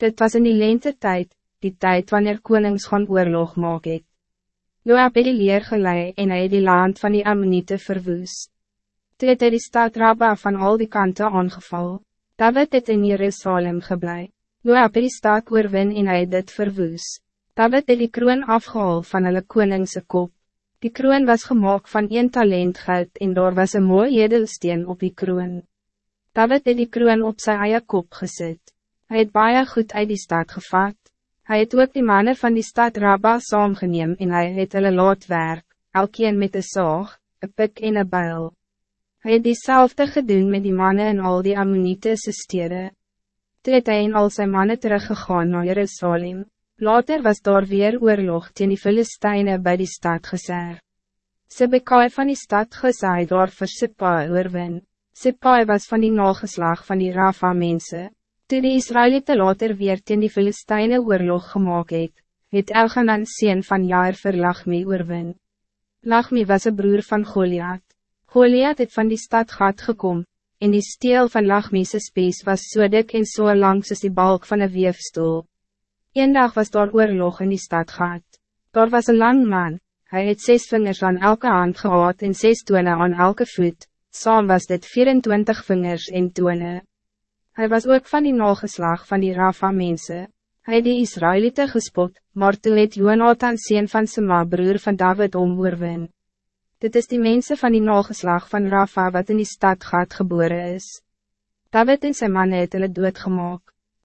Dit was in die lente tijd, die tijd wanneer konings gaan oorlog maak het. Joab het die leer gelei en hy het die land van die Ammonite verwoes. Toe het hy die stad Rabba van al die kanten aangeval. David het in Jerusalem geblei. Joab het die stad oorwin en hy het dit verwoes. David het die kroon afgehaal van hulle koningse kop. Die kroon was gemaakt van een talent geld en daar was een mooi edelsteen op die kroon. David het die kroon op zijn eie kop gezet. Hij het baie goed uit die stad gevat. Hij het ook die mannen van die stad Rabba saamgeneem en hij het hulle laat werk, elkeen met een zaag, een pik en een buil. Hij het diezelfde gedoen met die mannen en al die Ammonitese steden. Toe het hy en al zijn mannen teruggegaan naar Jerusalem. Later was daar weer oorlog teen die Filisteine bij die stad geser. Sibekai van die stad gesaai daar vir Sipai oorwin. Sipai was van die nageslag van die Rafa mense. Toe die Israëlieten later weer teen die Filisteine oorlog gemaakt het, het Elganan sien van jaar vir Lachmi oorwin. Lachmi was een broer van Goliath. Goliath het van die stad gat gekom, en die steel van Lachmi's spies was so dik en so lang soos die balk van een weefstoel. Een dag was daar oorlog in die stad gehad. Daar was een lang man, hij het zes vingers aan elke hand gehad en zes toene aan elke voet, saam was dit 24 vingers en toene. Hij was ook van die nageslag van die Rafa mense. Hij het die Israëlieten gespot, maar toe het Jonathan sien van Sema broer van David omoorwin. Dit is die mensen van die nageslag van Rafa wat in die stad gaat geboren is. David en zijn mannen het hulle doodgemaak.